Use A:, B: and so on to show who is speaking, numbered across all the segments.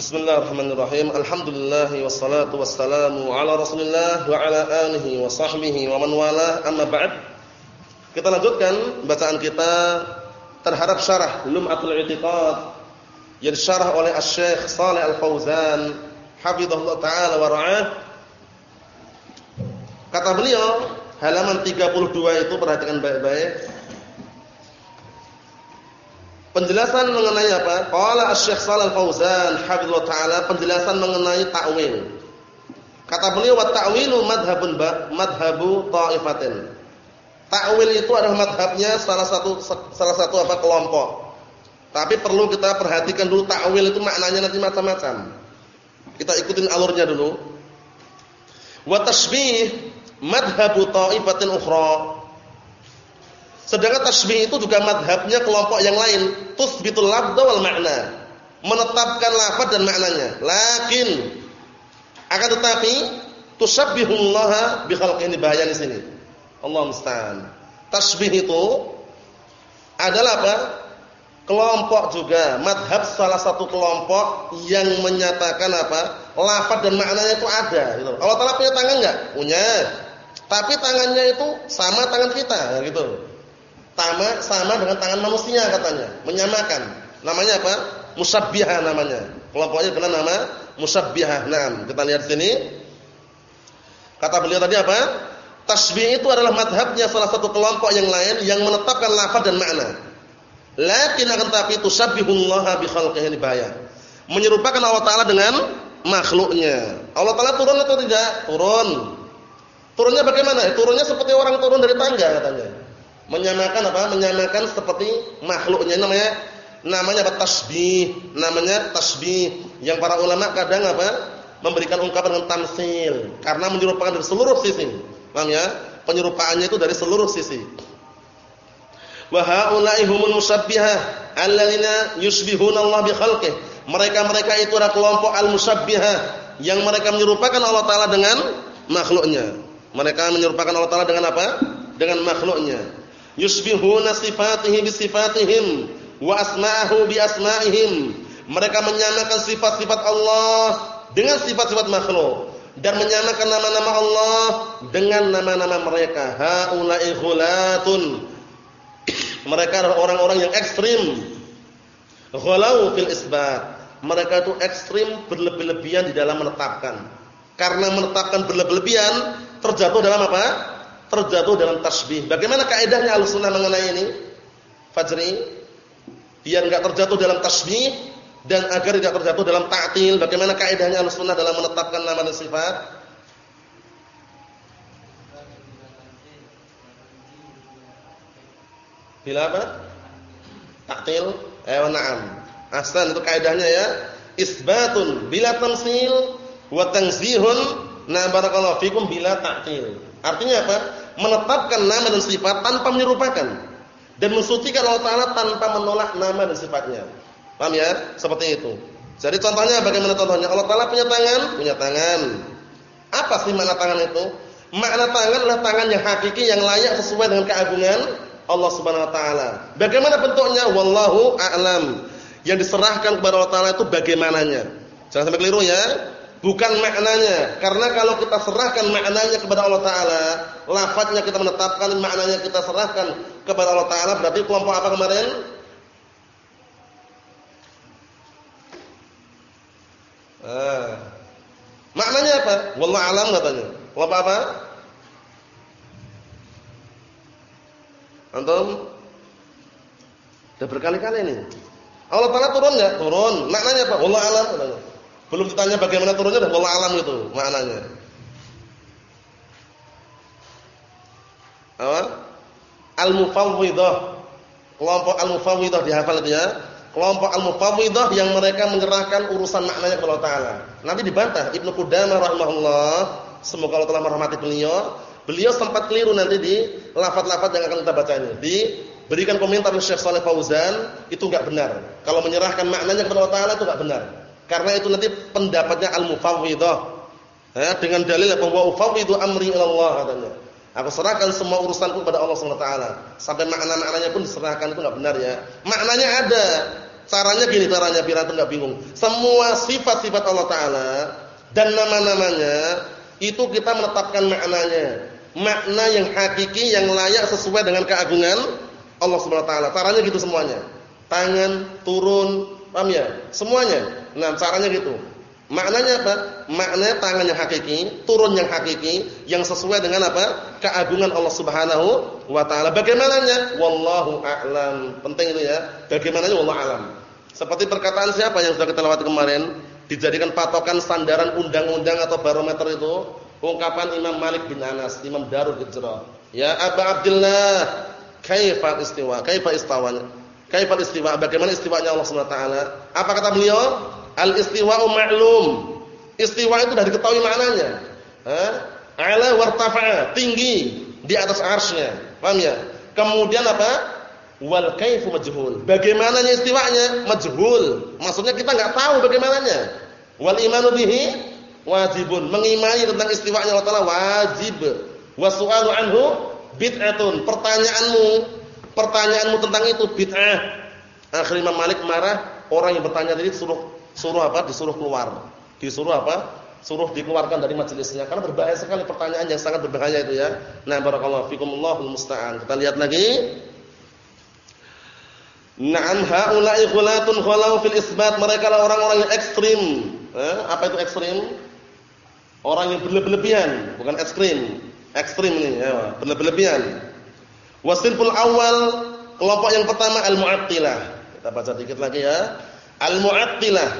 A: Bismillahirrahmanirrahim. Alhamdulillah wassalatu wassalamu ala Rasulillah wa ala alihi wa sahbihi wa man wala. Amma ba'd. Kita lanjutkan bacaan kita terhadap syarah Lum'atul I'tiqad yang disyarah oleh Asy-Syaikh Shalih Al-Fauzan hafizahullah taala wa ra'ah. Kata beliau, halaman 32 itu perhatikan baik-baik. Penjelasan mengenai apa? Qala Asy-Syaikh Shalal Fauzan hafizallahu taala penjelasan mengenai takwil. Kata beliau wa ta'wilu madhhabun ba madhhabu ta'ifatin. Takwil itu adalah madhabnya salah satu salah satu apa kelompok. Tapi perlu kita perhatikan dulu takwil itu maknanya nanti macam-macam. Kita ikutin alurnya dulu. Wa tashbih madhhabu ta'ifatin ukhra. Sedangkan tasbih itu juga madhabnya kelompok yang lain. Tusbitul labda wal makna. Menetapkan lafaz dan maknanya. Lakin akan tetapi tusabbihullaha bi khalqihi bahaya di sini. Allah musta'an. Tasbih itu adalah apa? Kelompok juga, madhab salah satu kelompok yang menyatakan apa? Lafaz dan maknanya itu ada gitu. Allah Taala punya tangan enggak? Punya. Tapi tangannya itu sama tangan kita gitu sama sama dengan tangan manusia katanya, menyamakan. Namanya apa? Musabbihah namanya. Kelompoknya dengan nama musabbihah. Nah, kita lihat sini. Kata beliau tadi apa? Tasbih itu adalah madhabnya salah satu kelompok yang lain yang menetapkan lafaz dan makna. Lakin akan tapi tusabbihullah bi khalqihi bahaya. Menyerupakan Allah taala dengan makhluknya. Allah taala turun atau tidak? Turun. Turunnya bagaimana? Turunnya seperti orang turun dari tangga katanya menyamakan apa? Menyamakan seperti makhluknya namanya namanya apa? Tasbih, namanya tasbih. Yang para ulama kadang apa? Memberikan ungkapan dengan tamsil karena menyerupakan dari seluruh sisi. Paham ya? Penyerupaannya itu dari seluruh sisi. Wa haula'i humul musabbihah alladzina yusbihuna Allah bi khalqihi. Mereka-mereka itu adalah kelompok al-musabbihah yang mereka menyerupakan Allah taala dengan makhluknya. Mereka menyerupakan Allah taala dengan apa? Dengan makhluknya yusbihuna sifatihi bi sifatihim wa asma'ahu bi asma'ihim mereka menyamakan sifat-sifat Allah dengan sifat-sifat makhluk dan menyamakan nama-nama Allah dengan nama-nama mereka. Haula'i ghulatun. Mereka adalah orang-orang yang ekstrim. Ghalau fil isbat. Mereka itu ekstrim berlebih-lebihan di dalam menetapkan. Karena menetapkan berlebih-lebihan terjatuh dalam apa terjatuh dalam tasbih. Bagaimana kaidahnya Ahlussunnah mengenai ini? Fajri biar enggak terjatuh dalam tasbih dan agar tidak terjatuh dalam ta'til. Bagaimana kaidahnya Ahlussunnah dalam menetapkan nama dan sifat? Bila apa? Ta'til? Eh, na'am. Ahsan itu kaidahnya ya. Isbatun bila tamsil wa tanzihun na barakallahu fikum bila ta'til. Artinya apa? menetapkan nama dan sifat tanpa menyerupakan dan mensucikan Allah Taala tanpa menolak nama dan sifatnya. Paham ya? Seperti itu. Jadi contohnya bagaimana contohnya? Allah Taala punya tangan, punya tangan. Apa sih makna tangan itu? Makna tangan adalah tangan yang hakiki yang layak sesuai dengan keagungan Allah Subhanahu wa taala. Bagaimana bentuknya? Wallahu a'lam. Yang diserahkan kepada Allah Taala itu bagaimananya. Jangan sampai keliru ya bukan maknanya. Karena kalau kita serahkan maknanya kepada Allah taala, lafadznya kita menetapkan, maknanya kita serahkan kepada Allah taala, berarti kelompok apa kemarin? Ah. Maknanya apa? Wallahu alam katanya. Kelompok apa? Antum? Sudah berkali-kali ini. Allah Taala turun enggak? Turun. Maknanya apa? Wallahu alam katanya. Belum ditanya bagaimana turunnya dah wallah alam itu maknanya. Apa? Al-mufawwidhah. Kelompok al-mufawwidhah dihafal itu ya. Kelompok al-mufawwidhah yang mereka menyerahkan urusan maknanya kepada Allah Taala. Nanti dibantah Ibnu Qudamah rahimahullah, semoga Allah telah merahmati beliau. Beliau sempat keliru nanti di lafaz-lafaz yang akan kita baca ini. Diberikan komentar oleh Syekh Saleh Fauzan, itu enggak benar. Kalau menyerahkan maknanya kepada Allah Taala itu enggak benar. Karena itu nanti pendapatnya al-mufawwidhah. Ya, dengan dalil bahwa ufawwidu amri ila Allah katanya. Aku serahkan semua urusanku kepada Allah Subhanahu wa. Sampai makna-maknanya pun diserahkan itu enggak benar ya. Maknanya ada. Caranya gini caranya biar antum enggak bingung. Semua sifat-sifat Allah taala dan nama-namanya itu kita menetapkan maknanya. Makna yang hakiki yang layak sesuai dengan keagungan Allah Subhanahu wa taala. Caranya gitu semuanya. Tangan turun, paham ya? Semuanya. Nah, caranya gitu. Maknanya apa? Maknanya tangan yang hakiki, turun yang hakiki, yang sesuai dengan apa? Keagungan Allah Subhanahu wa taala. Bagaimananya? Wallahu a'lam. Penting itu ya. Bagaimananya wallahu a'lam. Seperti perkataan siapa yang sudah kita lewati kemarin, dijadikan patokan sandaran undang-undang atau barometer itu, ungkapan Imam Malik bin Anas, Imam Darul Hijrah. Ya Aba Abdullah, kaifa istiwa? Kaifa istawanya? Kaifa istiwa? Bagaimana istiwanya Allah Subhanahu wa taala? Apa kata beliau? Al-istiwa'u ma'lum. Istiwa itu sudah diketahui maknanya. Ha? Ala wartafa'a, tinggi di atas arsy-Nya. Paham ya? Kemudian apa? Wal kaifu majhul. Bagaimananya istiwanya? Majhul. Maksudnya kita enggak tahu bagaimananya. Wal imanu bihi wajibun. Mengimani tentang istiwanya Allah Taala wajib. Wasu'alu anhu bid'atun. Pertanyaanmu, pertanyaanmu tentang itu bid'ah. Akhirnya Malik marah, orang yang bertanya tadi suruh suruh apa? Disuruh keluar. Disuruh apa? Suruh dikeluarkan dari majelisnya karena berbahaya sekali pertanyaan yang sangat berbahaya itu ya. Nah, barakallahu fikumullahu musta'an. Kita lihat lagi. Na'am haula'i khulatun khalau fil isbat. Mereka lah orang-orang yang ekstrim. Eh, apa itu ekstrim? Orang yang berlebihan, bukan ekstrim. Ekstrim ini ya, berlebihan. Wasilful awal, kelompok yang pertama al-mu'attilah. Kita baca dikit lagi ya. Al-Mu'attilah.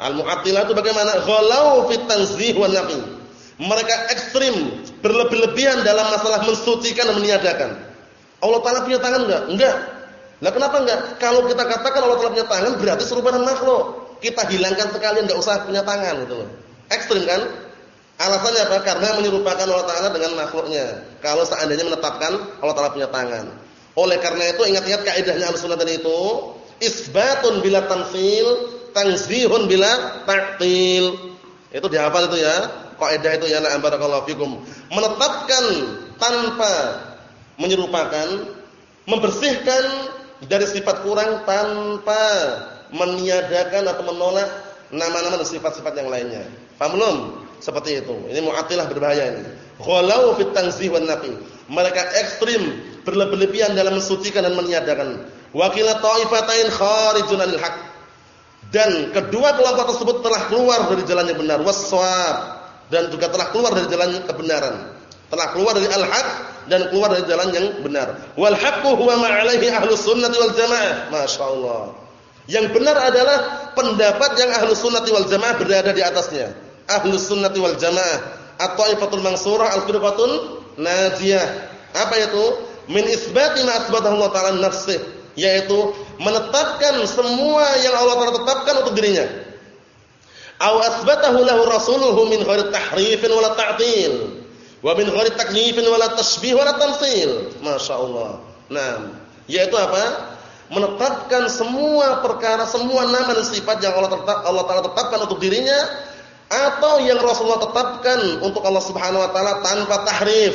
A: Al-Mu'attilah itu bagaimana? Ghalau fit tanzih wa nafi. Mereka ekstrim, berlebih-lebihan dalam masalah mensucikan dan meniadakan. Allah Taala punya tangan enggak? Enggak. Lah kenapa enggak? Kalau kita katakan Allah Taala punya tangan berarti serupa dengan makhluk. Kita hilangkan sekalian enggak usah punya tangan gitu loh. Ekstrim kan? Alasannya apa? Karena menyerupakan Allah Taala dengan makhluknya. Kalau seandainya menetapkan Allah Taala punya tangan. Oleh karena itu ingat-ingat kaidahnya Ahlussunnah tadi itu, isbatun bila tamsil, tanzihun bila ta'til. Itu dihafal itu ya. Kaidah itu ya na'am barakallahu fikum. Menetapkan tanpa menyerupakan, membersihkan dari sifat kurang tanpa meniadakan atau menolak nama-nama dan sifat-sifat yang lainnya. Paham belum? Seperti itu. Ini mu'attilah berbahaya ini. Ghalau fit tanzih wan nafi. Mereka ekstrim, berlebihan dalam mensucikan dan meniadakan. Wakila ta'ifatain kharijun anil haq. Dan kedua kelompok tersebut telah keluar dari jalan yang benar, waswab dan juga telah keluar dari jalan kebenaran. Telah keluar dari al-haq dan keluar dari jalan yang benar. Wal haqqu huwa ma 'alaihi ahlus sunnati wal jamaah. Masyaallah. Yang benar adalah pendapat yang ahlus sunnati wal jamaah berada di atasnya. Ahlus sunnati wal jamaah at-taifatul mansurah al-firqatul najiyah. Apa itu? Min isbati ma asbatahu Allah ta'ala nafsihi yaitu menetapkan semua yang Allah Taala tetapkan untuk dirinya. Aw asbatahu lahu rasuluhu min ghairi tahrifin wala ta'til wa min ghairi takyifin wala tashbih wala tamtsil. Masyaallah. Nah, yaitu apa? Menetapkan semua perkara, semua nama dan sifat yang Allah tetap, Allah Taala tetapkan untuk dirinya atau yang Rasulullah tetapkan untuk Allah Subhanahu wa taala tanpa tahrif,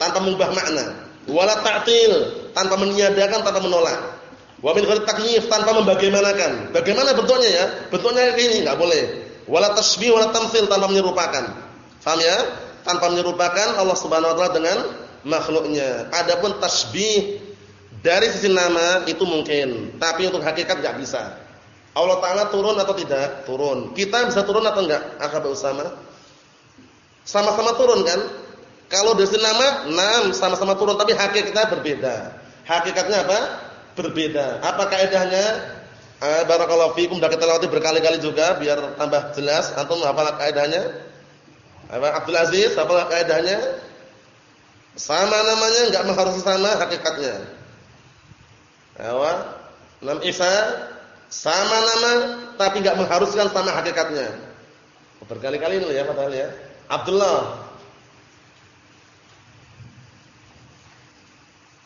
A: tanpa mengubah makna, wala ta'til, tanpa meniadakan, tanpa menolak. Wa min ghairi takyif tanpa membagaimanakan. Bagaimana bentuknya ya? Bentuknya ini enggak boleh. Wala tasbih wala tamtsil tanpa menyerupakan. Paham ya? Tanpa menyerupakan Allah Subhanahu wa taala dengan makhluknya. Adapun tasbih dari sisi nama itu mungkin, tapi untuk hakikat enggak bisa. Allah taala turun atau tidak? Turun. Kita bisa turun atau enggak? Akhabat Usama? Sama-sama turun kan? Kalau dari sisi nama, nam sama-sama turun tapi hakikatnya berbeda. Hakikatnya apa? Berbeda. Apa kaidahnya? Eh, barakallahu fikum sudah kita lewati berkali-kali juga biar tambah jelas. Antum hafal kaidahnya? Apa Abdul Aziz apa kaidahnya? Sama namanya enggak mengharuskan sama hakikatnya. Awa, nam Isa sama nama tapi enggak mengharuskan sama hakikatnya. Berkali-kali itu ya padahal ya. Abdullah.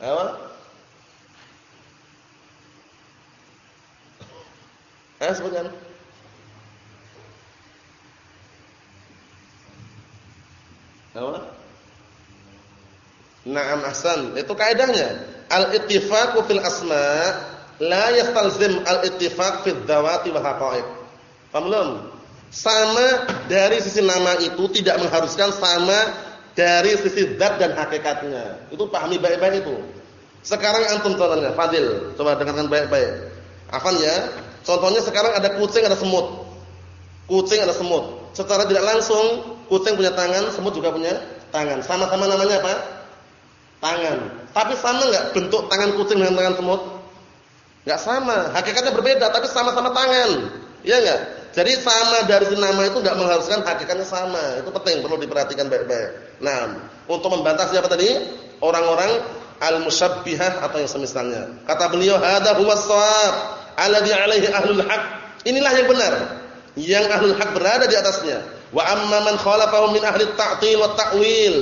A: Awa, Eh, sebutkan. Apa? Naam ahsan. Itu kaidahnya. Al-ittifaqu fil asma la yastalzim al-ittifaq fi dzawati wal haqa'iq. Paham belum? Sama dari sisi nama itu tidak mengharuskan sama dari sisi zat dan hakikatnya. Itu pahami baik-baik itu. Sekarang antum contohnya, Fadil, coba dengarkan baik-baik. Afan ya. Contohnya sekarang ada kucing, ada semut. Kucing ada semut. Secara tidak langsung, kucing punya tangan, semut juga punya tangan. Sama-sama namanya apa? Tangan. Tapi sama enggak bentuk tangan kucing dengan tangan semut? Enggak sama. Hakikatnya berbeda, tapi sama-sama tangan. Iya enggak? Jadi sama dari nama itu enggak mengharuskan hakikatnya sama. Itu penting, perlu diperhatikan baik-baik. Nah, untuk membantah siapa tadi? Orang-orang al-musyabbihah atau yang semisalnya. Kata beliau, "Hadza huwas alladhi 'alaihi ahlul haq." Inilah yang benar. Yang ahlul haq berada di atasnya. Wa amma man khalafahu min ahli at-ta'til wa ta'wil,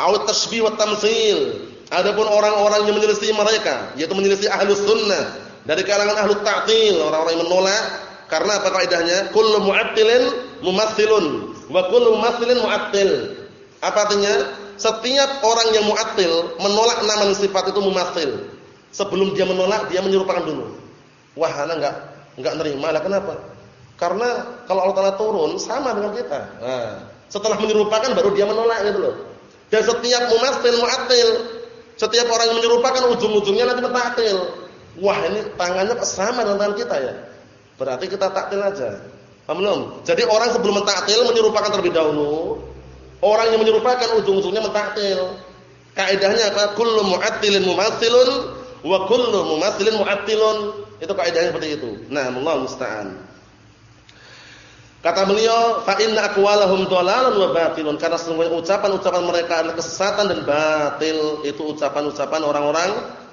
A: aw at-tashbih wa tamtsil. Adapun orang-orang yang menyelisih mereka, yaitu menyelisih ahlu sunnah dari kalangan ahlu ta'til, orang-orang yang menolak karena apa kaidahnya? Kullu mu'attilin mumatsilun wa kullu mumatsilin mu'attil. Apa artinya? Setiap orang yang mu'attil menolak nama sifat itu mumatsil. Sebelum dia menolak, dia menyerupakan dulu. Wah, ana enggak enggak nerima. Lah kenapa? Karena kalau Allah Taala turun sama dengan kita. Nah, setelah menyerupakan baru dia menolak gitu loh. Dan setiap mumatsil mu'attil setiap orang yang menyerupakan ujung-ujungnya nanti mentaktil. Wah, ini tangannya sama dengan tangan kita ya. Berarti kita taktil aja. Paham belum? Jadi orang sebelum mentaktil menyerupakan terlebih dahulu. Orang yang menyerupakan ujung-ujungnya mentaktil. Kaidahnya apa? Kullu mu'attilin mumatsilun wa kullu mumatsilin mu'attilun. Itu kaidahnya seperti itu. Nah, Allah musta'an. Kata beliau, fa inna aqwalahum dhalalun wa batilun. Karena sesungguhnya ucapan-ucapan mereka adalah kesesatan dan batil. Itu ucapan-ucapan orang-orang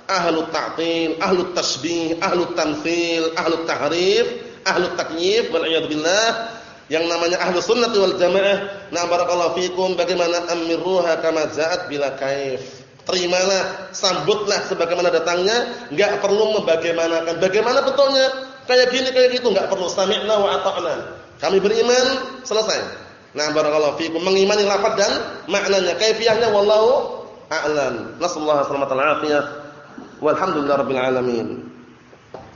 A: ahlu ta'til, ahlu tasbih, ahlu tamtsil, ahlu tahrif, ahlu takyif wal billah. Yang namanya ahlu sunnah wal jamaah. Na barakallahu fikum bagaimana amirruha kama ja'at bila kaif. Terimalah, sambutlah sebagaimana datangnya, enggak perlu membagaimanakan. Bagaimana bentuknya? Kayak gini kayak gitu enggak perlu sami'na wa ata'na. Kami beriman, selesai. Nah, barakallahu fikum mengimani lafaz dan maknanya. Kaifiyahnya wallahu a'lam. Nasallahu alaihi wasallam. Walhamdulillahirabbil alamin.